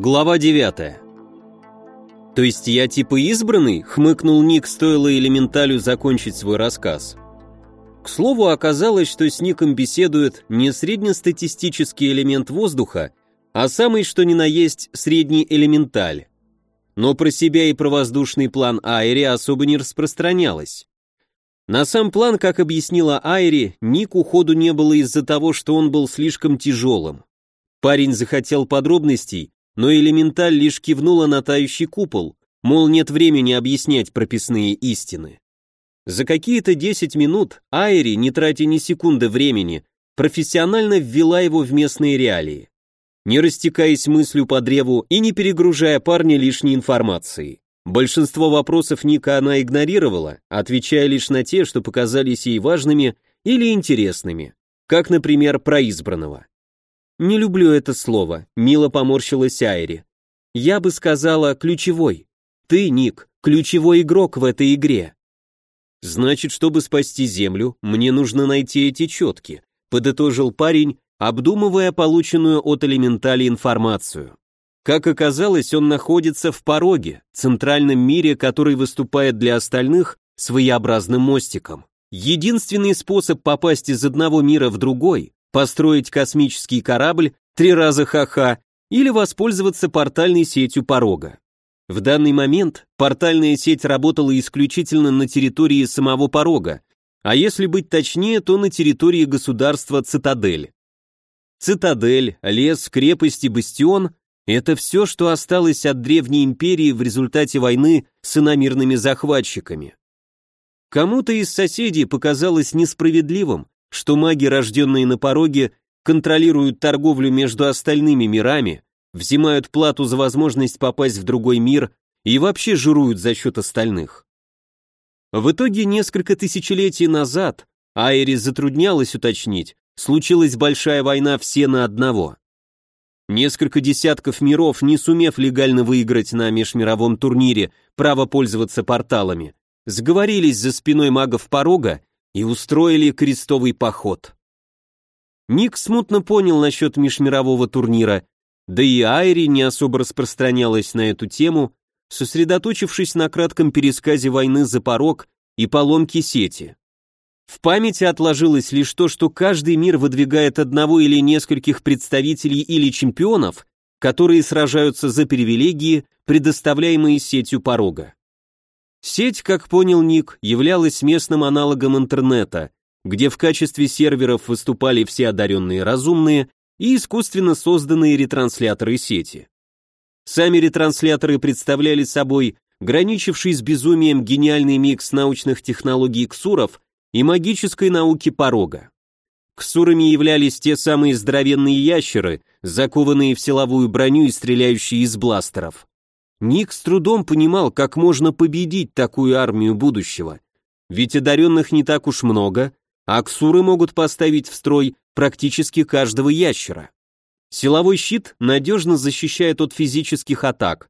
Глава 9. То есть я типа избранный? Хмыкнул Ник, стоило элементалю закончить свой рассказ. К слову, оказалось, что с Ником беседует не среднестатистический элемент воздуха, а самый что ни на есть средний элементаль. Но про себя и про воздушный план Айри особо не распространялось. На сам план, как объяснила Айри, Нику ходу не было из-за того, что он был слишком тяжелым. Парень захотел подробностей, но элементаль лишь кивнула на тающий купол, мол, нет времени объяснять прописные истины. За какие-то 10 минут Айри, не тратя ни секунды времени, профессионально ввела его в местные реалии, не растекаясь мыслью по древу и не перегружая парня лишней информацией. Большинство вопросов Ника она игнорировала, отвечая лишь на те, что показались ей важными или интересными, как, например, про избранного. «Не люблю это слово», — мило поморщилась Айри. «Я бы сказала ключевой. Ты, Ник, ключевой игрок в этой игре». «Значит, чтобы спасти Землю, мне нужно найти эти четки», — подытожил парень, обдумывая полученную от элементали информацию. Как оказалось, он находится в пороге, центральном мире, который выступает для остальных своеобразным мостиком. Единственный способ попасть из одного мира в другой построить космический корабль три раза ха-ха или воспользоваться портальной сетью порога. В данный момент портальная сеть работала исключительно на территории самого порога, а если быть точнее, то на территории государства Цитадель. Цитадель, лес, крепость и бастион – это все, что осталось от Древней Империи в результате войны с иномирными захватчиками. Кому-то из соседей показалось несправедливым, что маги, рожденные на пороге, контролируют торговлю между остальными мирами, взимают плату за возможность попасть в другой мир и вообще жируют за счет остальных. В итоге несколько тысячелетий назад Айри затруднялась уточнить, случилась большая война все на одного. Несколько десятков миров, не сумев легально выиграть на межмировом турнире право пользоваться порталами, сговорились за спиной магов порога и устроили крестовый поход. Ник смутно понял насчет межмирового турнира, да и Айри не особо распространялась на эту тему, сосредоточившись на кратком пересказе войны за порог и поломке сети. В памяти отложилось лишь то, что каждый мир выдвигает одного или нескольких представителей или чемпионов, которые сражаются за привилегии, предоставляемые сетью порога. Сеть, как понял Ник, являлась местным аналогом интернета, где в качестве серверов выступали все одаренные разумные и искусственно созданные ретрансляторы сети. Сами ретрансляторы представляли собой граничивший с безумием гениальный микс научных технологий ксуров и магической науки порога. Ксурами являлись те самые здоровенные ящеры, закованные в силовую броню и стреляющие из бластеров. Ник с трудом понимал, как можно победить такую армию будущего. Ведь одаренных не так уж много, а ксуры могут поставить в строй практически каждого ящера. Силовой щит надежно защищает от физических атак,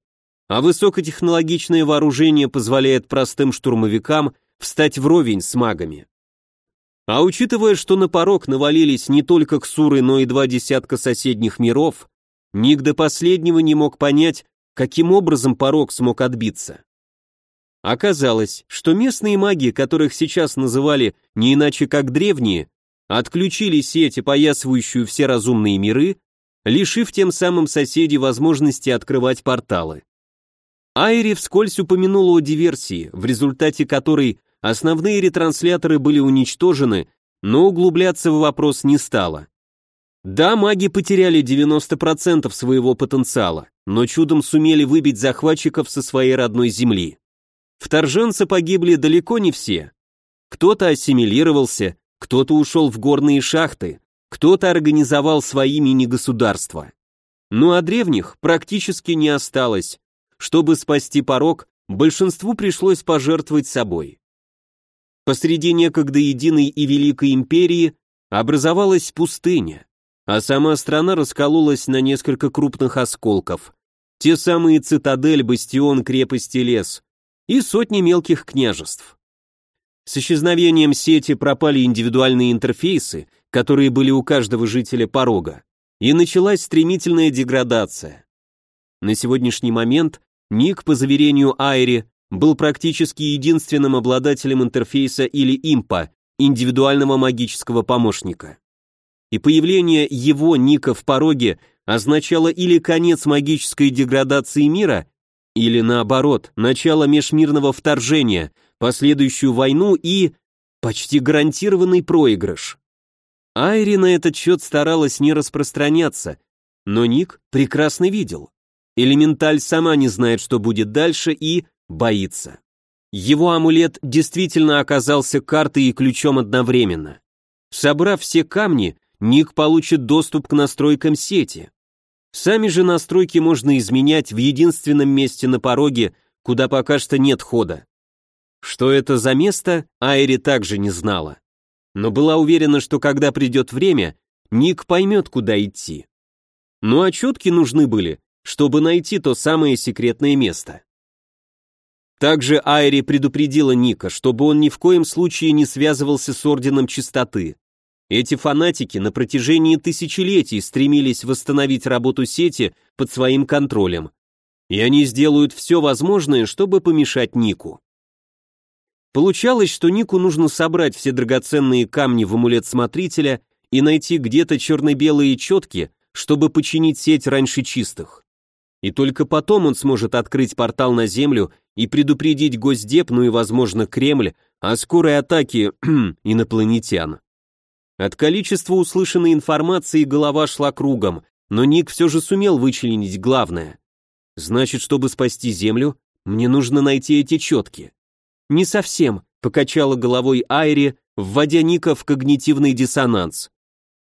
а высокотехнологичное вооружение позволяет простым штурмовикам встать вровень с магами. А учитывая, что на порог навалились не только ксуры, но и два десятка соседних миров, Ник до последнего не мог понять, каким образом порог смог отбиться. Оказалось, что местные маги, которых сейчас называли не иначе как древние, отключили сеть, опоясывающую все разумные миры, лишив тем самым соседей возможности открывать порталы. Айри вскользь упомянула о диверсии, в результате которой основные ретрансляторы были уничтожены, но углубляться в вопрос не стала. Да, маги потеряли 90% своего потенциала, но чудом сумели выбить захватчиков со своей родной земли. Вторженцы погибли далеко не все. Кто-то ассимилировался, кто-то ушел в горные шахты, кто-то организовал свои мини-государства. Ну а древних практически не осталось. Чтобы спасти порог, большинству пришлось пожертвовать собой. Посреди некогда единой и великой империи образовалась пустыня, а сама страна раскололась на несколько крупных осколков, те самые цитадель, бастион, крепость и лес, и сотни мелких княжеств. С исчезновением сети пропали индивидуальные интерфейсы, которые были у каждого жителя порога, и началась стремительная деградация. На сегодняшний момент Ник, по заверению Айри, был практически единственным обладателем интерфейса или импа, индивидуального магического помощника. И появление его Ника в пороге означало или конец магической деградации мира, или наоборот, начало межмирного вторжения, последующую войну и почти гарантированный проигрыш. Айри на этот счет старалась не распространяться, но Ник прекрасно видел. Элементаль сама не знает, что будет дальше и боится. Его амулет действительно оказался картой и ключом одновременно. Собрав все камни, Ник получит доступ к настройкам сети. Сами же настройки можно изменять в единственном месте на пороге, куда пока что нет хода. Что это за место, Айри также не знала. Но была уверена, что когда придет время, Ник поймет, куда идти. Ну а четки нужны были, чтобы найти то самое секретное место. Также Айри предупредила Ника, чтобы он ни в коем случае не связывался с Орденом Чистоты. Эти фанатики на протяжении тысячелетий стремились восстановить работу сети под своим контролем. И они сделают все возможное, чтобы помешать Нику. Получалось, что Нику нужно собрать все драгоценные камни в амулет Смотрителя и найти где-то черно-белые четки, чтобы починить сеть раньше чистых. И только потом он сможет открыть портал на Землю и предупредить Госдеп, ну и, возможно, Кремль, о скорой атаке инопланетян. От количества услышанной информации голова шла кругом, но Ник все же сумел вычленить главное. Значит, чтобы спасти Землю, мне нужно найти эти четки. «Не совсем», — покачала головой Айри, вводя Ника в когнитивный диссонанс.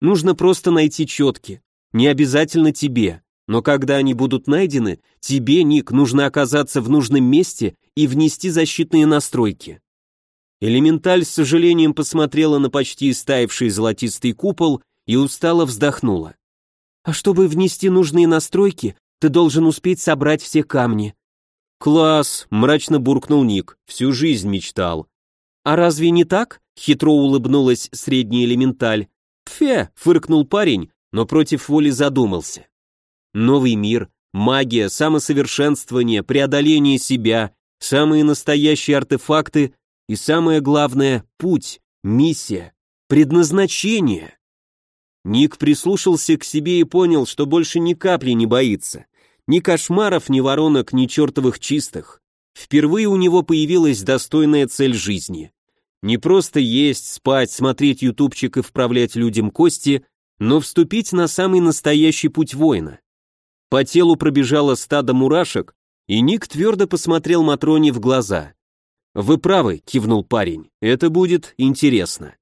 «Нужно просто найти четки. Не обязательно тебе. Но когда они будут найдены, тебе, Ник, нужно оказаться в нужном месте и внести защитные настройки». Элементаль с сожалением посмотрела на почти истаивший золотистый купол и устало вздохнула. «А чтобы внести нужные настройки, ты должен успеть собрать все камни. «Класс!» — мрачно буркнул Ник. «Всю жизнь мечтал». «А разве не так?» — хитро улыбнулась средний элементаль. «Пфе!» — фыркнул парень, но против воли задумался. Новый мир, магия, самосовершенствование, преодоление себя, самые настоящие артефакты и, самое главное, путь, миссия, предназначение. Ник прислушался к себе и понял, что больше ни капли не боится. Ни кошмаров, ни воронок, ни чертовых чистых. Впервые у него появилась достойная цель жизни. Не просто есть, спать, смотреть ютубчик и вправлять людям кости, но вступить на самый настоящий путь воина. По телу пробежало стадо мурашек, и Ник твердо посмотрел Матроне в глаза. «Вы правы», — кивнул парень, — «это будет интересно».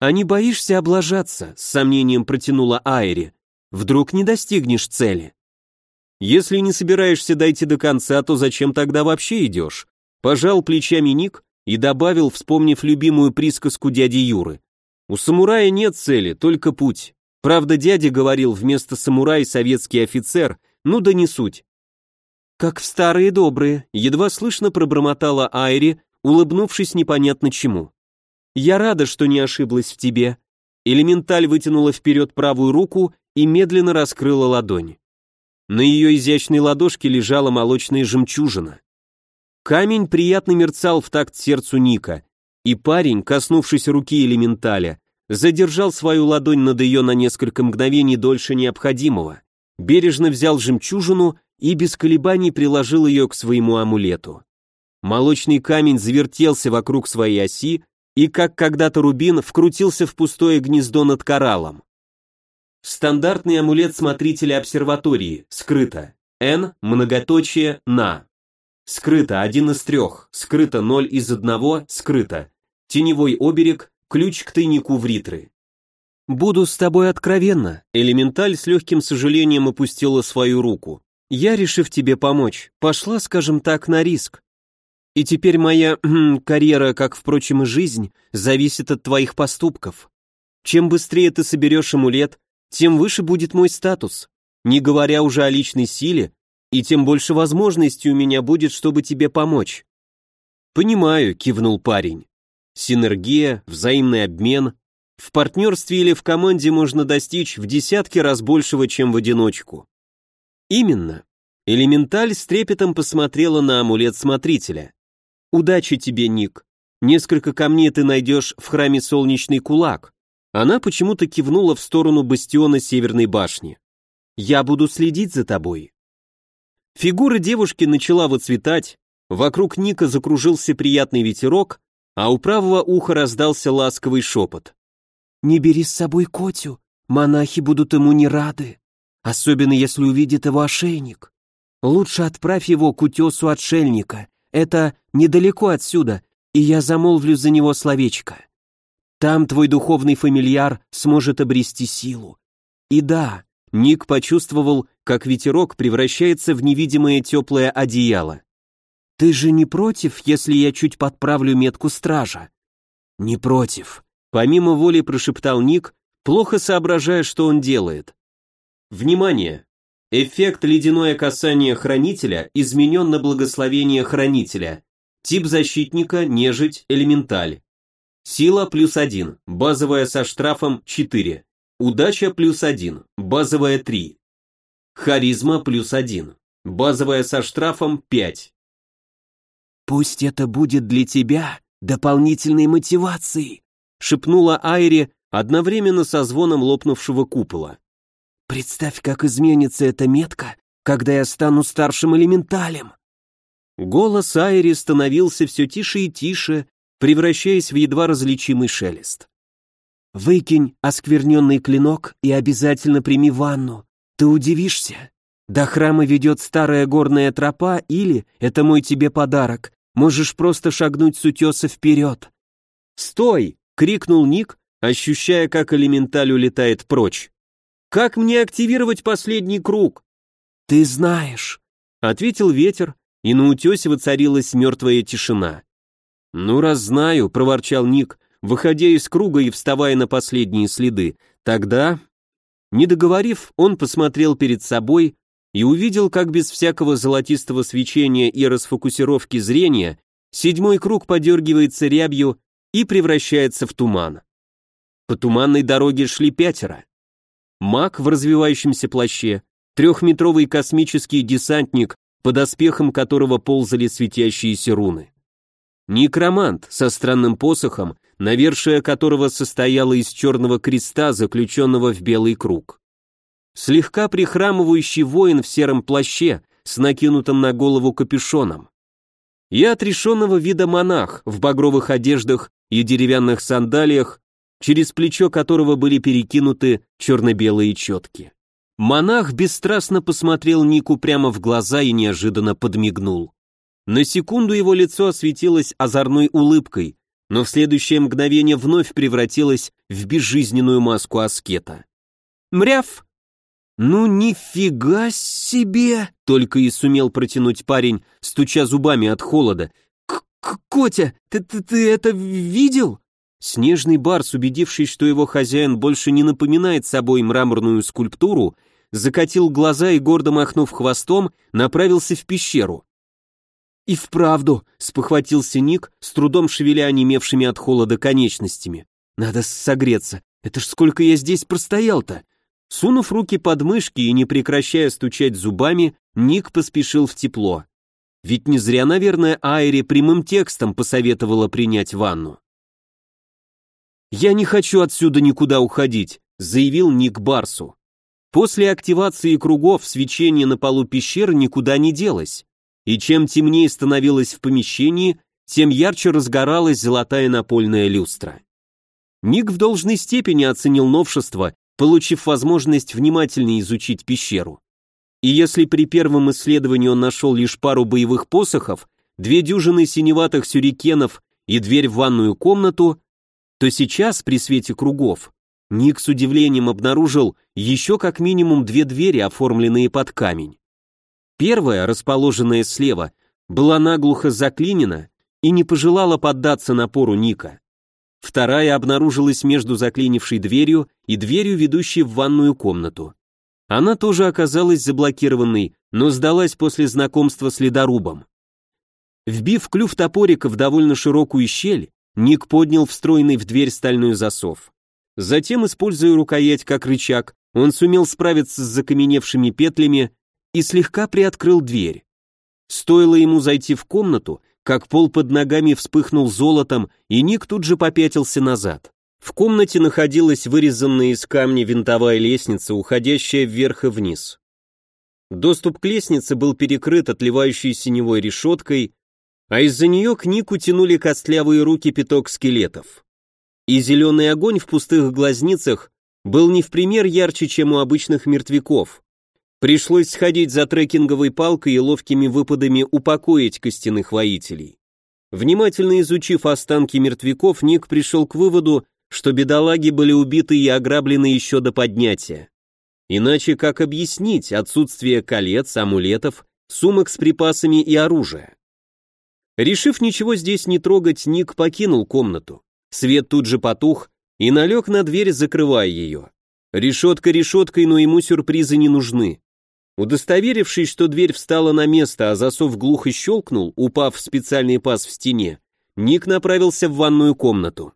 «А не боишься облажаться?» — с сомнением протянула Айри. «Вдруг не достигнешь цели?» Если не собираешься дойти до конца, то зачем тогда вообще идешь? Пожал плечами Ник и добавил, вспомнив любимую присказку дяди Юры. У самурая нет цели, только путь. Правда, дядя говорил вместо самурай советский офицер, ну да не суть. Как в старые добрые, едва слышно пробормотала Айри, улыбнувшись непонятно чему. Я рада, что не ошиблась в тебе. Элементаль вытянула вперед правую руку и медленно раскрыла ладонь. На ее изящной ладошке лежала молочная жемчужина. Камень приятно мерцал в такт сердцу Ника, и парень, коснувшись руки элементаля, задержал свою ладонь над ее на несколько мгновений дольше необходимого, бережно взял жемчужину и без колебаний приложил ее к своему амулету. Молочный камень завертелся вокруг своей оси и, как когда-то рубин, вкрутился в пустое гнездо над кораллом. Стандартный амулет смотрителя обсерватории. Скрыто. N, многоточие, на. Скрыто один из трех. Скрыто ноль из одного, скрыто. Теневой оберег, ключ к тайнику в ритры. «Буду с тобой откровенна», — Элементаль с легким сожалением опустила свою руку. «Я, решив тебе помочь, пошла, скажем так, на риск. И теперь моя карьера, как, впрочем, и жизнь, зависит от твоих поступков. Чем быстрее ты соберешь амулет, тем выше будет мой статус, не говоря уже о личной силе, и тем больше возможностей у меня будет, чтобы тебе помочь. Понимаю, кивнул парень. Синергия, взаимный обмен. В партнерстве или в команде можно достичь в десятки раз большего, чем в одиночку. Именно. Элементаль с трепетом посмотрела на амулет смотрителя. «Удачи тебе, Ник. Несколько камней ты найдешь в храме Солнечный Кулак». Она почему-то кивнула в сторону бастиона Северной башни. «Я буду следить за тобой». Фигура девушки начала выцветать, вокруг Ника закружился приятный ветерок, а у правого уха раздался ласковый шепот. «Не бери с собой Котю, монахи будут ему не рады, особенно если увидит его ошейник. Лучше отправь его к утесу отшельника, это недалеко отсюда, и я замолвлю за него словечко. Там твой духовный фамильяр сможет обрести силу. И да, Ник почувствовал, как ветерок превращается в невидимое теплое одеяло. «Ты же не против, если я чуть подправлю метку стража?» «Не против», — помимо воли прошептал Ник, плохо соображая, что он делает. «Внимание! Эффект ледяное касание хранителя изменен на благословение хранителя. Тип защитника, нежить, элементаль. Сила плюс один, базовая со штрафом 4. Удача плюс один, базовая 3. Харизма плюс один, базовая со штрафом 5. «Пусть это будет для тебя дополнительной мотивацией», шепнула Айри одновременно со звоном лопнувшего купола. «Представь, как изменится эта метка, когда я стану старшим элементалем». Голос Айри становился все тише и тише, превращаясь в едва различимый шелест. «Выкинь оскверненный клинок и обязательно прими ванну. Ты удивишься. До храма ведет старая горная тропа или, это мой тебе подарок, можешь просто шагнуть с утеса вперед». «Стой!» — крикнул Ник, ощущая, как элементаль улетает прочь. «Как мне активировать последний круг?» «Ты знаешь», — ответил ветер, и на утесе воцарилась мертвая тишина. «Ну, раз знаю», — проворчал Ник, выходя из круга и вставая на последние следы. «Тогда...» Не договорив, он посмотрел перед собой и увидел, как без всякого золотистого свечения и расфокусировки зрения седьмой круг подергивается рябью и превращается в туман. По туманной дороге шли пятеро. Маг в развивающемся плаще, трехметровый космический десантник, под оспехом которого ползали светящиеся руны. Некромант со странным посохом, навершие которого состояло из черного креста, заключенного в белый круг. Слегка прихрамывающий воин в сером плаще с накинутым на голову капюшоном. И отрешенного вида монах в багровых одеждах и деревянных сандалиях, через плечо которого были перекинуты черно-белые четки. Монах бесстрастно посмотрел Нику прямо в глаза и неожиданно подмигнул. На секунду его лицо осветилось озорной улыбкой, но в следующее мгновение вновь превратилось в безжизненную маску аскета. «Мряв!» «Ну нифига себе!» — только и сумел протянуть парень, стуча зубами от холода. К -к «Котя, ты, ты, ты это видел?» Снежный барс, убедившись, что его хозяин больше не напоминает собой мраморную скульптуру, закатил глаза и, гордо махнув хвостом, направился в пещеру. «И вправду», — спохватился Ник, с трудом шевеля онемевшими от холода конечностями. «Надо согреться. Это ж сколько я здесь простоял-то!» Сунув руки под мышки и не прекращая стучать зубами, Ник поспешил в тепло. Ведь не зря, наверное, Айри прямым текстом посоветовала принять ванну. «Я не хочу отсюда никуда уходить», — заявил Ник Барсу. После активации кругов свечение на полу пещеры никуда не делось и чем темнее становилось в помещении, тем ярче разгоралась золотая напольная люстра. Ник в должной степени оценил новшество, получив возможность внимательнее изучить пещеру. И если при первом исследовании он нашел лишь пару боевых посохов, две дюжины синеватых сюрикенов и дверь в ванную комнату, то сейчас, при свете кругов, Ник с удивлением обнаружил еще как минимум две двери, оформленные под камень. Первая, расположенная слева, была наглухо заклинена и не пожелала поддаться напору Ника. Вторая обнаружилась между заклинившей дверью и дверью, ведущей в ванную комнату. Она тоже оказалась заблокированной, но сдалась после знакомства с ледорубом. Вбив клюв топорика в довольно широкую щель, Ник поднял встроенный в дверь стальной засов. Затем, используя рукоять как рычаг, он сумел справиться с закаменевшими петлями и слегка приоткрыл дверь. Стоило ему зайти в комнату, как пол под ногами вспыхнул золотом, и Ник тут же попятился назад. В комнате находилась вырезанная из камня винтовая лестница, уходящая вверх и вниз. Доступ к лестнице был перекрыт отливающей синевой решеткой, а из-за нее к Нику тянули костлявые руки пяток скелетов. И зеленый огонь в пустых глазницах был не в пример ярче, чем у обычных мертвяков. Пришлось сходить за трекинговой палкой и ловкими выпадами упокоить костяных воителей. Внимательно изучив останки мертвяков, Ник пришел к выводу, что бедолаги были убиты и ограблены еще до поднятия. Иначе как объяснить отсутствие колец, амулетов, сумок с припасами и оружия? Решив ничего здесь не трогать, Ник покинул комнату. Свет тут же потух и налег на дверь, закрывая ее. Решетка решеткой, но ему сюрпризы не нужны. Удостоверившись, что дверь встала на место, а засов глухо щелкнул, упав в специальный паз в стене, Ник направился в ванную комнату.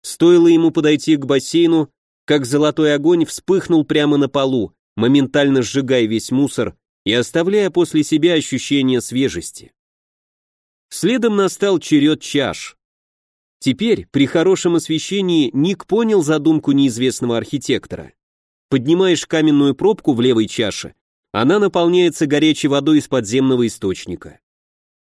Стоило ему подойти к бассейну, как золотой огонь вспыхнул прямо на полу, моментально сжигая весь мусор и оставляя после себя ощущение свежести. Следом настал черед чаш. Теперь, при хорошем освещении, Ник понял задумку неизвестного архитектора. Поднимаешь каменную пробку в левой чаше, она наполняется горячей водой из подземного источника.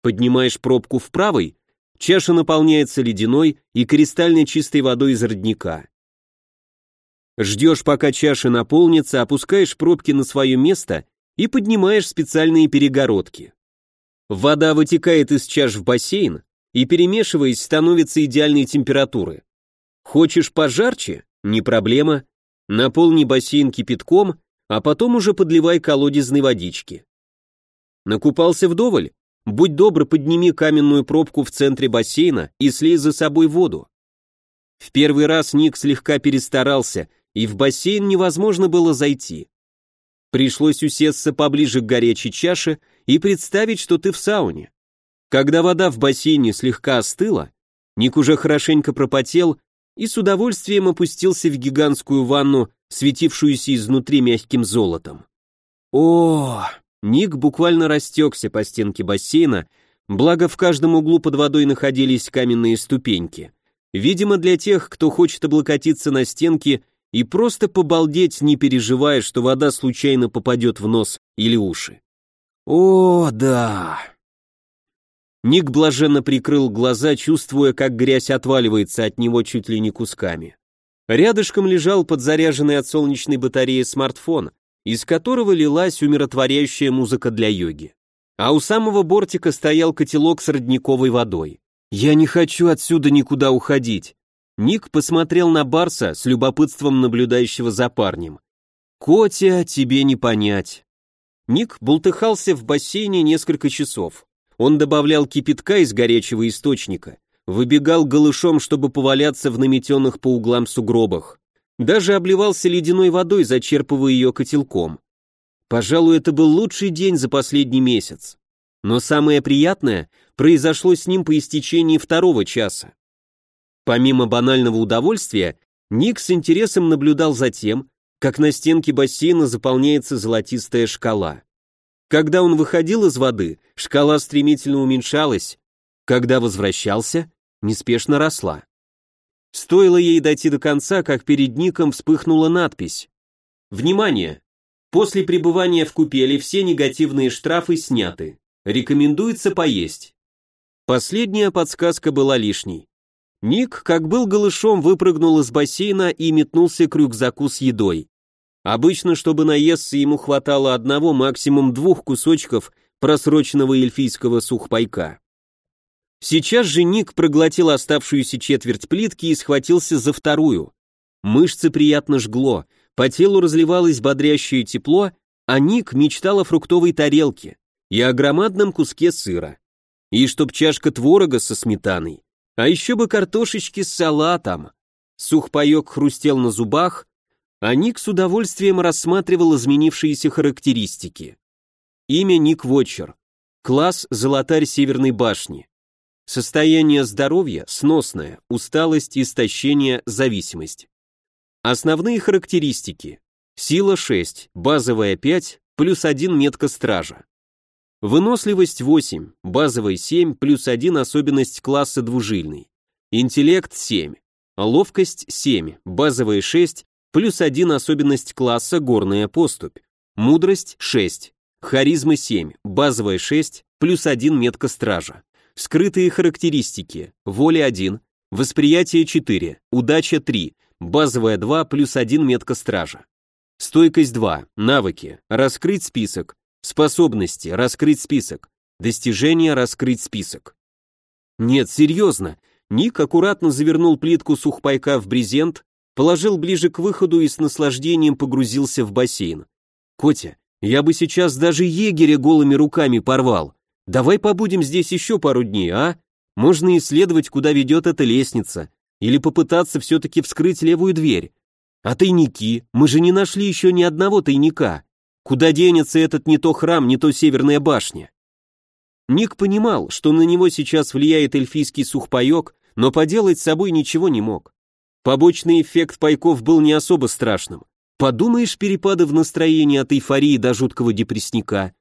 Поднимаешь пробку в правой, чаша наполняется ледяной и кристально чистой водой из родника. Ждешь, пока чаша наполнится, опускаешь пробки на свое место и поднимаешь специальные перегородки. Вода вытекает из чаш в бассейн и, перемешиваясь, становится идеальной температуры. Хочешь пожарче? Не проблема. Наполни бассейн кипятком а потом уже подливай колодезной водички. Накупался вдоволь? Будь добр, подними каменную пробку в центре бассейна и слей за собой воду. В первый раз Ник слегка перестарался, и в бассейн невозможно было зайти. Пришлось усесться поближе к горячей чаше и представить, что ты в сауне. Когда вода в бассейне слегка остыла, Ник уже хорошенько пропотел и с удовольствием опустился в гигантскую ванну светившуюся изнутри мягким золотом. О, Ник буквально растекся по стенке бассейна, благо в каждом углу под водой находились каменные ступеньки. Видимо, для тех, кто хочет облокотиться на стенки и просто побалдеть, не переживая, что вода случайно попадет в нос или уши. О, да. Ник блаженно прикрыл глаза, чувствуя, как грязь отваливается от него чуть ли не кусками. Рядышком лежал подзаряженный от солнечной батареи смартфон, из которого лилась умиротворяющая музыка для йоги. А у самого бортика стоял котелок с родниковой водой. «Я не хочу отсюда никуда уходить». Ник посмотрел на Барса с любопытством наблюдающего за парнем. «Котя, тебе не понять». Ник бултыхался в бассейне несколько часов. Он добавлял кипятка из горячего источника, выбегал голышом, чтобы поваляться в наметенных по углам сугробах. Даже обливался ледяной водой, зачерпывая ее котелком. Пожалуй, это был лучший день за последний месяц. Но самое приятное произошло с ним по истечении второго часа. Помимо банального удовольствия, Ник с интересом наблюдал за тем, как на стенке бассейна заполняется золотистая шкала. Когда он выходил из воды, шкала стремительно уменьшалась. Когда возвращался, неспешно росла. Стоило ей дойти до конца, как перед ником вспыхнула надпись. Внимание! После пребывания в купели все негативные штрафы сняты. Рекомендуется поесть. Последняя подсказка была лишней. Ник, как был голышом, выпрыгнул из бассейна и метнулся к рюкзаку с едой. Обычно, чтобы наесться, ему хватало одного, максимум двух кусочков просроченного эльфийского сухпайка. Сейчас же Ник проглотил оставшуюся четверть плитки и схватился за вторую. Мышцы приятно жгло, по телу разливалось бодрящее тепло, а Ник мечтал о фруктовой тарелке и о громадном куске сыра. И чтоб чашка творога со сметаной, а еще бы картошечки с салатом. Сухпайок хрустел на зубах, а Ник с удовольствием рассматривал изменившиеся характеристики. Имя Ник Вотчер. Класс «Золотарь Северной башни». Состояние здоровья сносное, усталость, истощение, зависимость. Основные характеристики. Сила 6, базовая 5, плюс 1 метка стража. Выносливость 8, базовая 7, плюс 1 особенность класса двужильный. Интеллект 7, ловкость 7, базовая 6, плюс 1 особенность класса горная поступь. Мудрость 6, харизма 7, базовая 6, плюс 1 метка стража. Скрытые характеристики, воля 1, восприятие 4, удача 3, базовая 2 плюс 1 метка стража. Стойкость 2, навыки, раскрыть список, Способности. Раскрыть список. Достижения. Раскрыть список. Нет, серьезно. Ник аккуратно завернул плитку сухпайка в брезент, положил ближе к выходу и с наслаждением погрузился в бассейн. Котя, я бы сейчас даже егеря голыми руками порвал. Давай побудем здесь еще пару дней, а? Можно исследовать, куда ведет эта лестница, или попытаться все-таки вскрыть левую дверь. А тайники? Мы же не нашли еще ни одного тайника. Куда денется этот не то храм, не то северная башня? Ник понимал, что на него сейчас влияет эльфийский сухпайок, но поделать с собой ничего не мог. Побочный эффект пайков был не особо страшным. Подумаешь, перепады в настроении от эйфории до жуткого депрессника.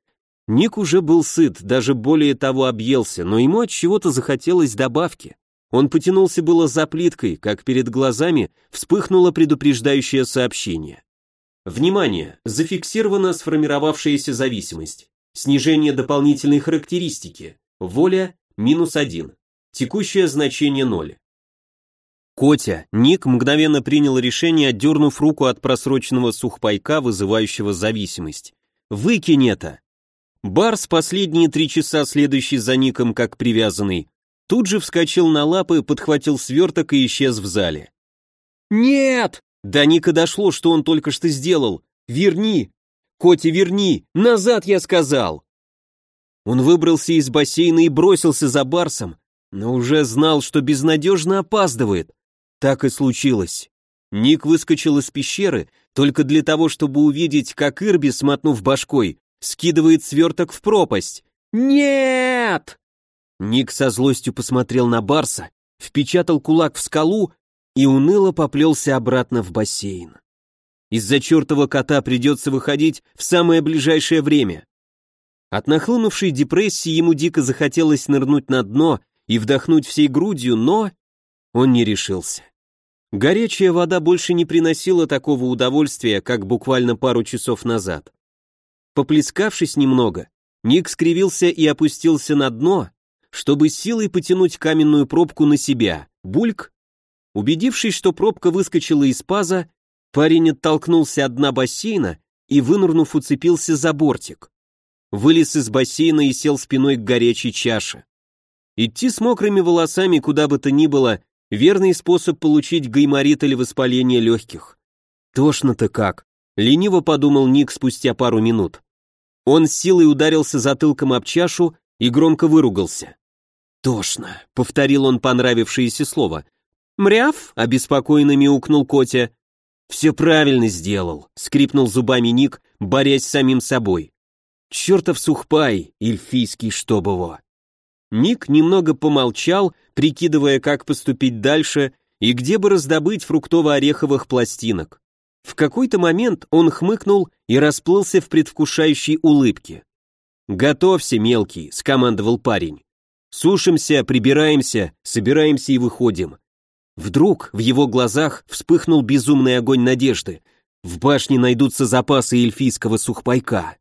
Ник уже был сыт, даже более того объелся, но ему от чего-то захотелось добавки. Он потянулся было за плиткой, как перед глазами вспыхнуло предупреждающее сообщение. Внимание! Зафиксирована сформировавшаяся зависимость. Снижение дополнительной характеристики. Воля – минус 1. Текущее значение 0. Котя, Ник мгновенно принял решение, отдернув руку от просроченного сухпайка, вызывающего зависимость. «Выкинь это!» Барс, последние три часа следующий за Ником как привязанный, тут же вскочил на лапы, подхватил сверток и исчез в зале. «Нет!» До Ника дошло, что он только что сделал. «Верни! Коти, верни! Назад, я сказал!» Он выбрался из бассейна и бросился за Барсом, но уже знал, что безнадежно опаздывает. Так и случилось. Ник выскочил из пещеры только для того, чтобы увидеть, как Ирби, смотнув башкой, скидывает сверток в пропасть. «Нет!» Ник со злостью посмотрел на Барса, впечатал кулак в скалу и уныло поплелся обратно в бассейн. Из-за чертова кота придется выходить в самое ближайшее время. От нахлынувшей депрессии ему дико захотелось нырнуть на дно и вдохнуть всей грудью, но он не решился. Горячая вода больше не приносила такого удовольствия, как буквально пару часов назад. Поплескавшись немного, Ник скривился и опустился на дно, чтобы силой потянуть каменную пробку на себя. Бульк, Убедившись, что пробка выскочила из паза, парень оттолкнулся от дна бассейна и, вынырнув, уцепился за бортик. Вылез из бассейна и сел спиной к горячей чаше. Идти с мокрыми волосами куда бы то ни было – верный способ получить гайморит или воспаление легких. Тошно-то как, лениво подумал Ник спустя пару минут. Он с силой ударился затылком об чашу и громко выругался. «Тошно», — повторил он понравившееся слово, «Мряв?» — обеспокоенно мяукнул Котя. «Все правильно сделал», — скрипнул зубами Ник, борясь с самим собой. «Чертов сухпай, эльфийский чтоб его». Ник немного помолчал, прикидывая, как поступить дальше и где бы раздобыть фруктово-ореховых пластинок. В какой-то момент он хмыкнул и расплылся в предвкушающей улыбке. «Готовься, мелкий», — скомандовал парень. «Сушимся, прибираемся, собираемся и выходим. Вдруг в его глазах вспыхнул безумный огонь надежды. В башне найдутся запасы эльфийского сухпайка.